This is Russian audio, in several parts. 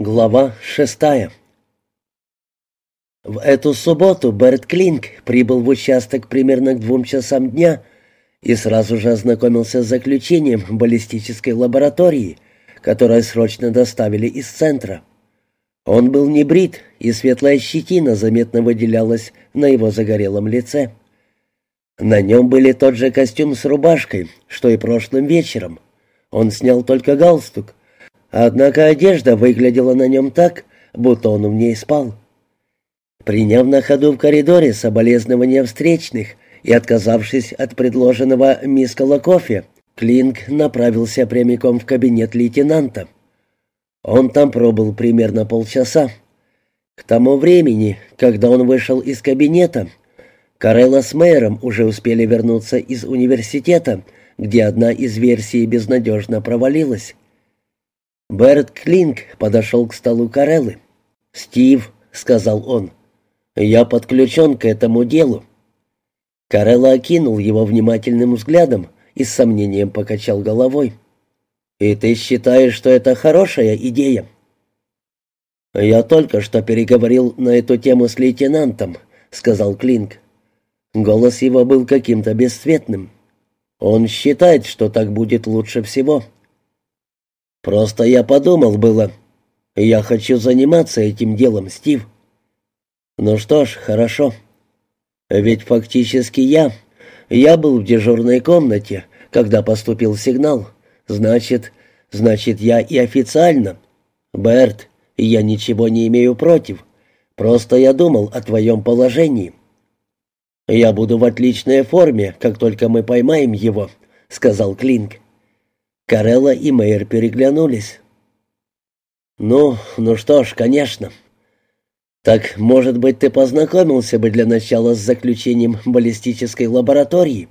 Глава шестая В эту субботу Берт Клинк прибыл в участок примерно к двум часам дня и сразу же ознакомился с заключением баллистической лаборатории, которое срочно доставили из центра. Он был не брит, и светлая щетина заметно выделялась на его загорелом лице. На нем были тот же костюм с рубашкой, что и прошлым вечером. Он снял только галстук — Однако одежда выглядела на нем так, будто он в ней спал. Приняв на ходу в коридоре соболезнования встречных и отказавшись от предложенного мискала кофе, Клинк направился прямиком в кабинет лейтенанта. Он там пробыл примерно полчаса. К тому времени, когда он вышел из кабинета, Карелла с мэром уже успели вернуться из университета, где одна из версий безнадежно провалилась. Берт Клинк подошел к столу Кареллы. «Стив», — сказал он, — «я подключен к этому делу». Карелла окинул его внимательным взглядом и с сомнением покачал головой. «И ты считаешь, что это хорошая идея?» «Я только что переговорил на эту тему с лейтенантом», — сказал Клинк. Голос его был каким-то бесцветным. «Он считает, что так будет лучше всего». Просто я подумал было. Я хочу заниматься этим делом, Стив. Ну что ж, хорошо. Ведь фактически я... Я был в дежурной комнате, когда поступил сигнал. Значит, значит, я и официально. Берт, я ничего не имею против. Просто я думал о твоем положении. Я буду в отличной форме, как только мы поймаем его, сказал Клинк. Карелла и Мэйр переглянулись. «Ну, ну что ж, конечно. Так, может быть, ты познакомился бы для начала с заключением баллистической лаборатории?»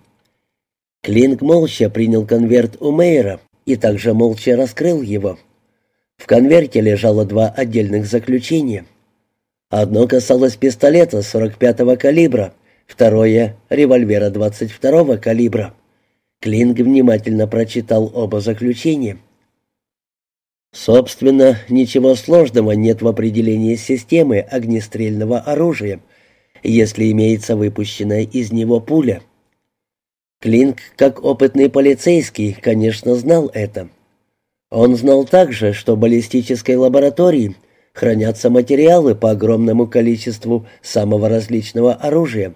Клинк молча принял конверт у Мэйра и также молча раскрыл его. В конверте лежало два отдельных заключения. Одно касалось пистолета 45-го калибра, второе — револьвера 22-го калибра. Клинг внимательно прочитал оба заключения. Собственно, ничего сложного нет в определении системы огнестрельного оружия, если имеется выпущенная из него пуля. Клинк, как опытный полицейский, конечно, знал это. Он знал также, что в баллистической лаборатории хранятся материалы по огромному количеству самого различного оружия,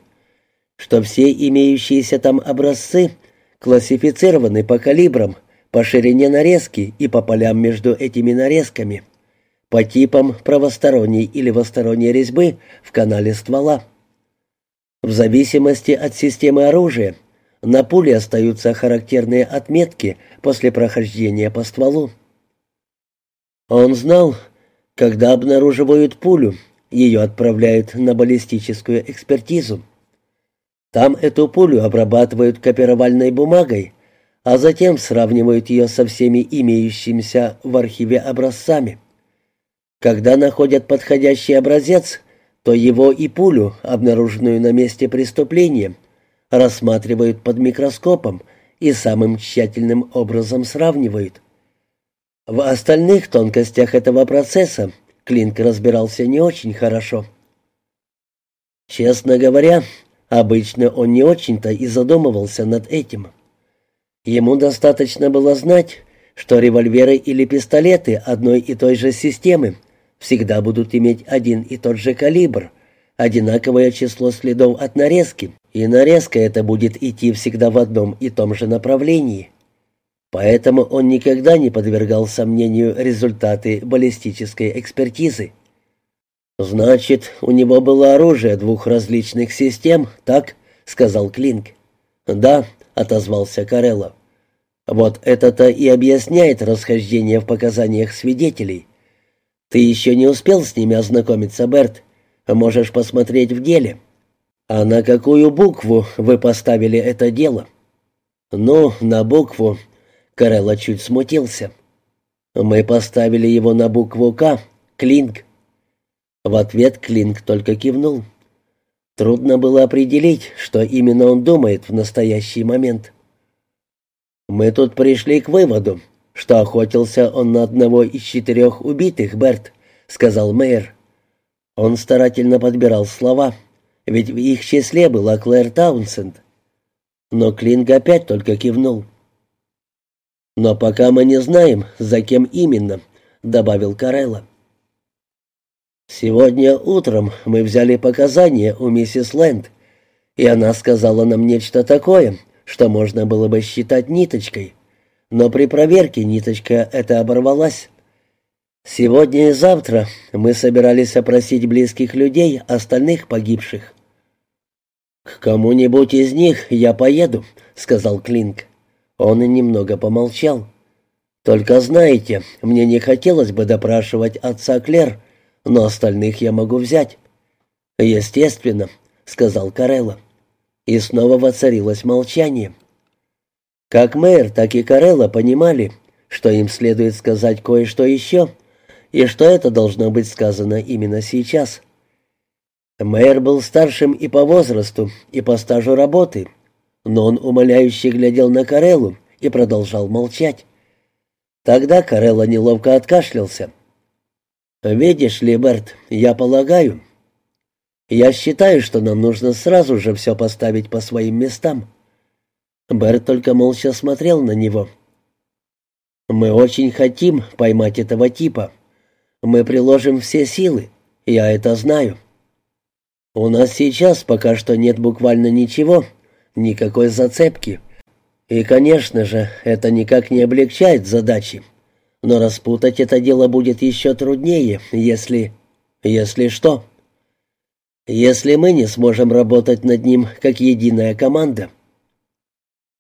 что все имеющиеся там образцы – классифицированы по калибрам, по ширине нарезки и по полям между этими нарезками, по типам правосторонней или левосторонней резьбы в канале ствола. В зависимости от системы оружия на пуле остаются характерные отметки после прохождения по стволу. Он знал, когда обнаруживают пулю, ее отправляют на баллистическую экспертизу. Там эту пулю обрабатывают копировальной бумагой, а затем сравнивают ее со всеми имеющимися в архиве образцами. Когда находят подходящий образец, то его и пулю, обнаруженную на месте преступления, рассматривают под микроскопом и самым тщательным образом сравнивают. В остальных тонкостях этого процесса Клинк разбирался не очень хорошо. Честно говоря, Обычно он не очень-то и задумывался над этим. Ему достаточно было знать, что револьверы или пистолеты одной и той же системы всегда будут иметь один и тот же калибр, одинаковое число следов от нарезки, и нарезка эта будет идти всегда в одном и том же направлении. Поэтому он никогда не подвергал сомнению результаты баллистической экспертизы. «Значит, у него было оружие двух различных систем, так?» — сказал Клинк. «Да», — отозвался Карелло. «Вот это-то и объясняет расхождение в показаниях свидетелей. Ты еще не успел с ними ознакомиться, Берт. Можешь посмотреть в деле. А на какую букву вы поставили это дело?» «Ну, на букву...» — Карелло чуть смутился. «Мы поставили его на букву «К», Клинк. В ответ Клинк только кивнул. Трудно было определить, что именно он думает в настоящий момент. «Мы тут пришли к выводу, что охотился он на одного из четырех убитых, Берт», — сказал мэр. Он старательно подбирал слова, ведь в их числе была Клэр Таунсенд. Но Клинг опять только кивнул. «Но пока мы не знаем, за кем именно», — добавил Карелла. «Сегодня утром мы взяли показания у миссис Лэнд, и она сказала нам нечто такое, что можно было бы считать ниточкой, но при проверке ниточка эта оборвалась. Сегодня и завтра мы собирались опросить близких людей, остальных погибших. «К кому-нибудь из них я поеду», — сказал Клинк. Он немного помолчал. «Только знаете, мне не хотелось бы допрашивать отца Клер, но остальных я могу взять». «Естественно», — сказал Карелла. И снова воцарилось молчание. Как мэр, так и Карелла понимали, что им следует сказать кое-что еще, и что это должно быть сказано именно сейчас. Мэр был старшим и по возрасту, и по стажу работы, но он умоляюще глядел на Кареллу и продолжал молчать. Тогда Карелла неловко откашлялся. «Видишь ли, Берт, я полагаю, я считаю, что нам нужно сразу же все поставить по своим местам». Берт только молча смотрел на него. «Мы очень хотим поймать этого типа. Мы приложим все силы, я это знаю». «У нас сейчас пока что нет буквально ничего, никакой зацепки. И, конечно же, это никак не облегчает задачи. Но распутать это дело будет еще труднее, если... Если что? Если мы не сможем работать над ним как единая команда.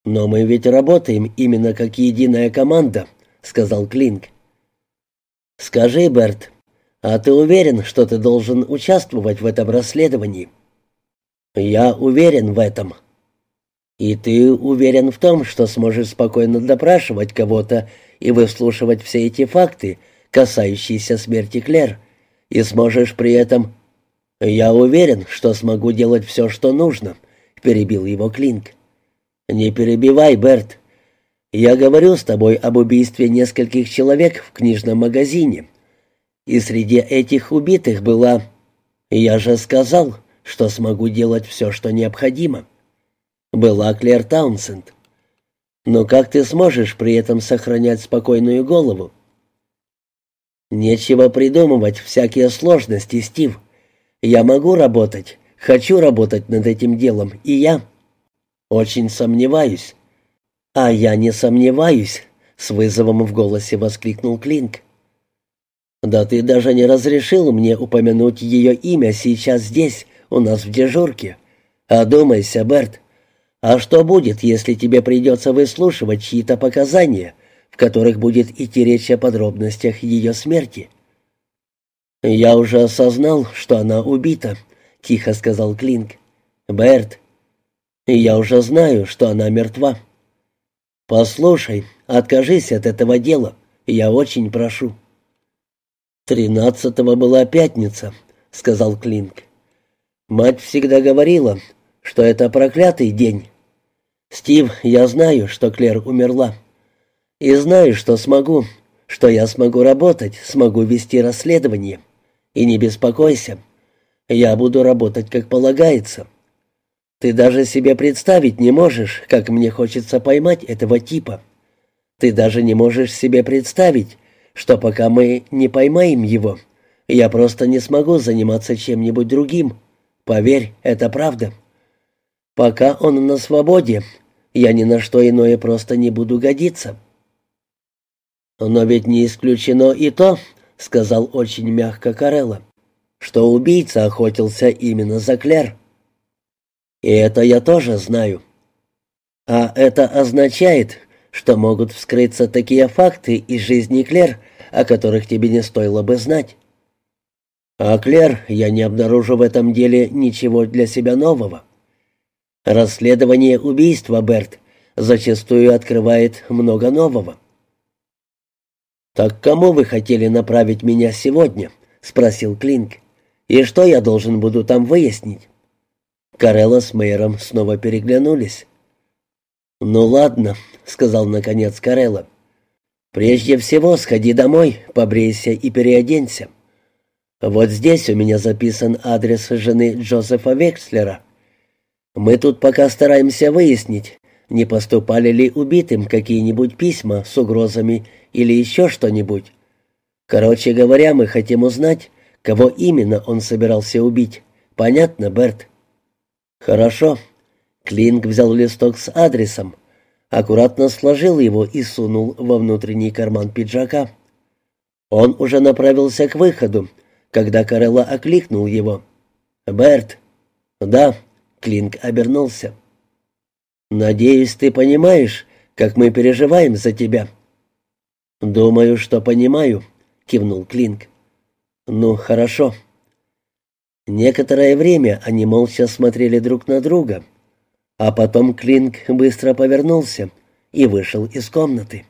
Но мы ведь работаем именно как единая команда, сказал Клинк. Скажи, Берт, а ты уверен, что ты должен участвовать в этом расследовании? Я уверен в этом. И ты уверен в том, что сможешь спокойно допрашивать кого-то и выслушивать все эти факты, касающиеся смерти Клер, и сможешь при этом... «Я уверен, что смогу делать все, что нужно», — перебил его Клинк. «Не перебивай, Берт. Я говорю с тобой об убийстве нескольких человек в книжном магазине. И среди этих убитых была... Я же сказал, что смогу делать все, что необходимо. Была Клэр Таунсенд. Но как ты сможешь при этом сохранять спокойную голову? Нечего придумывать всякие сложности, Стив. Я могу работать, хочу работать над этим делом, и я очень сомневаюсь. А я не сомневаюсь, с вызовом в голосе воскликнул Клинк. Да ты даже не разрешил мне упомянуть ее имя сейчас здесь, у нас в дежурке. Одумайся, Берт. А что будет, если тебе придется выслушивать чьи-то показания, в которых будет идти речь о подробностях ее смерти?» «Я уже осознал, что она убита», — тихо сказал Клинк. «Берт, я уже знаю, что она мертва. Послушай, откажись от этого дела, я очень прошу». «Тринадцатого была пятница», — сказал Клинк. «Мать всегда говорила, что это проклятый день. Стив, я знаю, что Клэр умерла. И знаю, что смогу, что я смогу работать, смогу вести расследование. И не беспокойся, я буду работать как полагается. Ты даже себе представить не можешь, как мне хочется поймать этого типа. Ты даже не можешь себе представить, что пока мы не поймаем его, я просто не смогу заниматься чем-нибудь другим. Поверь, это правда. Пока он на свободе, я ни на что иное просто не буду годиться. Но ведь не исключено и то, сказал очень мягко Карелла, что убийца охотился именно за Клер. И это я тоже знаю. А это означает, что могут вскрыться такие факты из жизни Клер, о которых тебе не стоило бы знать. А Клер, я не обнаружу в этом деле ничего для себя нового. Расследование убийства, Берт, зачастую открывает много нового. «Так кому вы хотели направить меня сегодня?» — спросил Клинк. «И что я должен буду там выяснить?» Карелла с Мейером снова переглянулись. «Ну ладно», — сказал наконец Карелла. «Прежде всего сходи домой, побрейся и переоденься. Вот здесь у меня записан адрес жены Джозефа Векслера. Мы тут пока стараемся выяснить, не поступали ли убитым какие-нибудь письма с угрозами или еще что-нибудь. Короче говоря, мы хотим узнать, кого именно он собирался убить. Понятно, Берт? Хорошо. Клинк взял листок с адресом, аккуратно сложил его и сунул во внутренний карман пиджака. Он уже направился к выходу, когда Карелла окликнул его. «Берт!» «Да», — Клинк обернулся. «Надеюсь, ты понимаешь, как мы переживаем за тебя». «Думаю, что понимаю», — кивнул Клинк. «Ну, хорошо». Некоторое время они молча смотрели друг на друга, а потом Клинк быстро повернулся и вышел из комнаты.